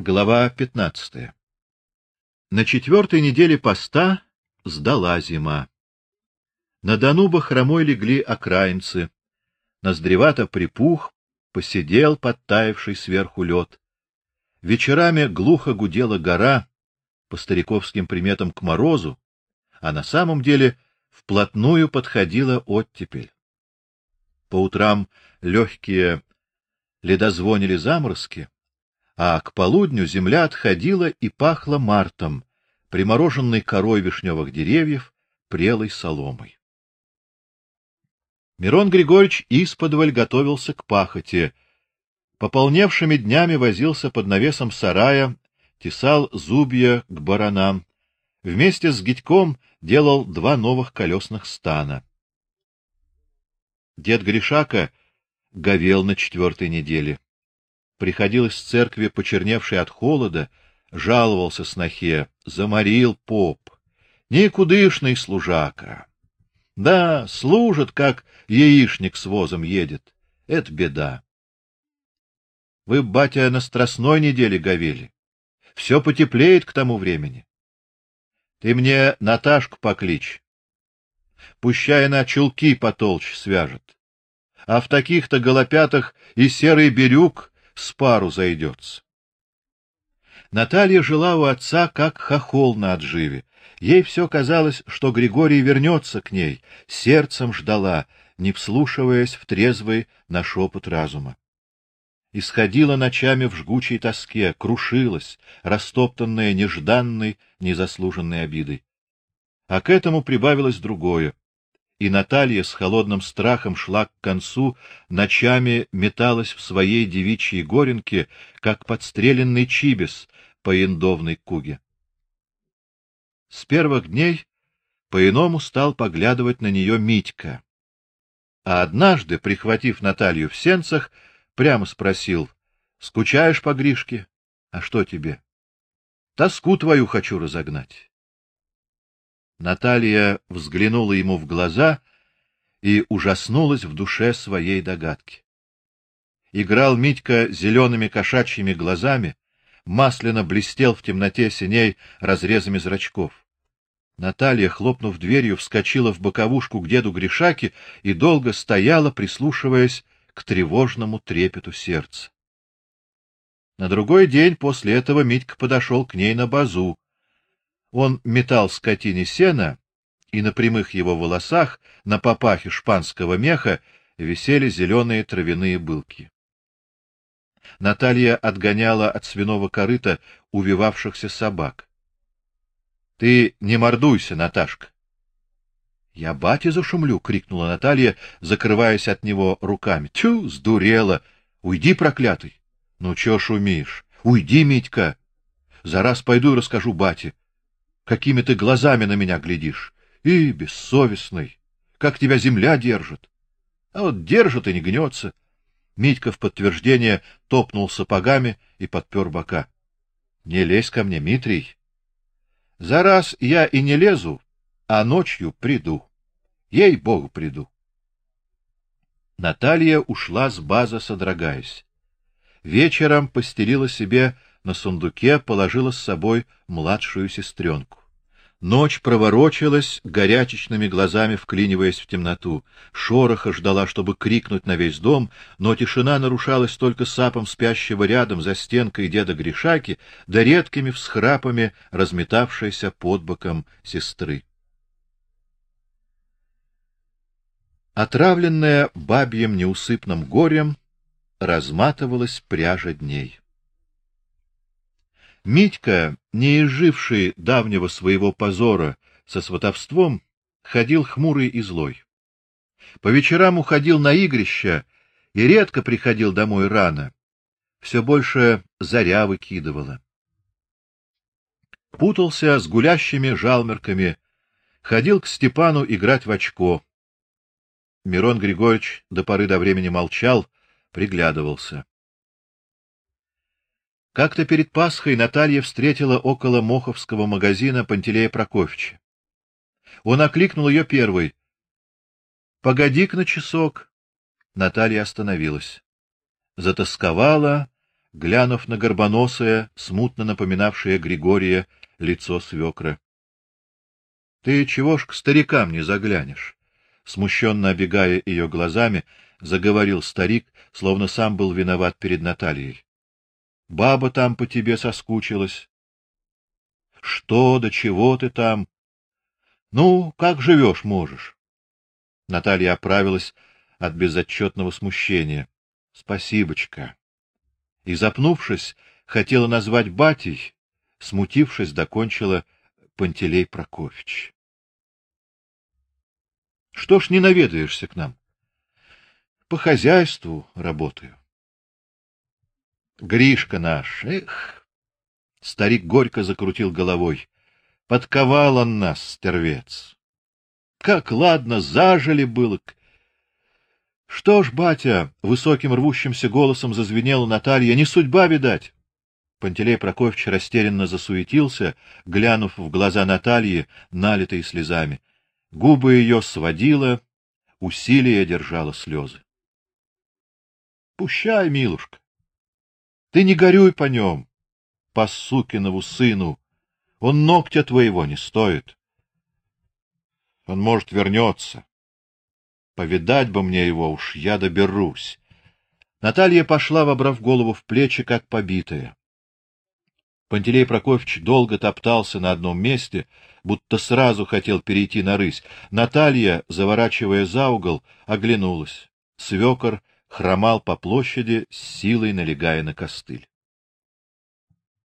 Глава 15. На четвертой неделе поста сдала зима. На Дону бахромой легли окраинцы. Ноздревато припух, посидел подтаявший сверху лед. Вечерами глухо гудела гора, по стариковским приметам к морозу, а на самом деле вплотную подходила оттепель. По утрам легкие ледозвонили заморозки, а к полудню земля отходила и пахла мартом, примороженной корой вишневых деревьев, прелой соломой. Мирон Григорьевич исподволь готовился к пахоте. Пополневшими днями возился под навесом сарая, тесал зубья к баранам. Вместе с Гитьком делал два новых колесных стана. Дед Гришака говел на четвертой неделе приходил из церкви, почерневший от холода, жаловался снохе: "Заморил поп, никудышный служака. Да, служит, как яичник с возом едет. Это беда. Вы, батя, на страстной неделе говели. Все потеплеет к тому времени. Ты мне Наташку покличь. Пущай она чулки потолще свяжет. А в таких-то голопятах и серый бирюк с пару зайдется. Наталья жила у отца как хохол на отживе. Ей все казалось, что Григорий вернется к ней, сердцем ждала, не вслушиваясь в трезвый на шепот разума. Исходила ночами в жгучей тоске, крушилась, растоптанная нежданной, незаслуженной обидой. А к этому прибавилось другое и Наталья с холодным страхом шла к концу, ночами металась в своей девичьей горенке, как подстреленный чибис по индовной куге. С первых дней по-иному стал поглядывать на нее Митька. А однажды, прихватив Наталью в сенцах, прямо спросил: "Скучаешь по Гришке? А что тебе? Тоску твою хочу разогнать". Наталья взглянула ему в глаза и ужаснулась в душе своей догадки. Играл Митька зелеными кошачьими глазами, масляно блестел в темноте синей разрезами зрачков. Наталья, хлопнув дверью, вскочила в боковушку к деду Гришаке и долго стояла, прислушиваясь к тревожному трепету сердца. На другой день после этого Митька подошел к ней на базу. Он метал скотине сено, и на прямых его волосах, на попахе шпанского меха, висели зеленые травяные былки. Наталья отгоняла от свиного корыта увивавшихся собак. Ты не мордуйся, Наташка. Я бате зашумлю, крикнула Наталья, закрываясь от него руками. Тю, сдурела. Уйди, проклятый. Ну что шумишь? Уйди, Митька. За раз пойду и расскажу бате. Какими ты глазами на меня глядишь? И бессовестный. Как тебя земля держит. А вот держит и не гнется. Митька в подтверждение топнул сапогами и подпер бока. Не лезь ко мне, Митрий. За раз я и не лезу, а ночью приду. Ей-богу, приду. Наталья ушла с базы, содрогаясь. Вечером постелила себе на сундуке, положила с собой младшую сестренку. Ночь проворочилась, горячечными глазами вклиниваясь в темноту. Шороха ждала, чтобы крикнуть на весь дом, но тишина нарушалась только сапом спящего рядом за стенкой деда Гришаки, да редкими всхрапами разметавшейся под боком сестры. Отравленная бабьим неусыпным горем, разматывалась пряжа дней. Митька, не изживший давнего своего позора со сватовством, ходил хмурый и злой. По вечерам уходил на игрища и редко приходил домой рано. Все больше заря выкидывала. Путался с гулящими жалмерками, ходил к Степану играть в очко. Мирон Григорьевич до поры до времени молчал, приглядывался. Как-то перед Пасхой Наталья встретила около Моховского магазина Пантелея Прокофьевича. Он окликнул ее первой. Погоди-ка на часок. Наталья остановилась. Затасковала, глянув на горбоносое, смутно напоминавшее Григория лицо свекра. Ты чего ж к старикам не заглянешь? Смущенно обегая ее глазами, заговорил старик, словно сам был виноват перед Натальей. Баба там по тебе соскучилась. Что, до чего ты там? Ну, как живешь можешь? Наталья оправилась от безотчетного смущения. Спасибочка. И запнувшись, хотела назвать батей, смутившись, докончила Пантелей Прокофьевич. Что ж не наведаешься к нам? По хозяйству работаю. Гришка наш, эх. Старик горько закрутил головой. Подковал он нас, стервец. Как ладно зажили было. Что ж, батя, высоким рвущимся голосом зазвенела Наталья, не судьба, видать. Пантелей Прокофьевич растерянно засуетился, глянув в глаза Натальи, налитые слезами. Губы ее сводило, усилие держало слезы. Пущай, милушка. Ты не горюй по нем, по сукинову сыну. Он ногтя твоего не стоит. Он, может, вернется. Повидать бы мне его уж, я доберусь. Наталья пошла, вобрав голову в плечи, как побитая. Пантелей Прокофьевич долго топтался на одном месте, будто сразу хотел перейти на рысь. Наталья, заворачивая за угол, оглянулась. Свекор хромал по площади, с силой налегая на костыль.